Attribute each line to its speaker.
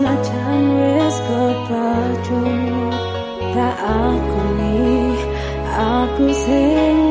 Speaker 1: senajan wis kepacung tak aku nih aku sing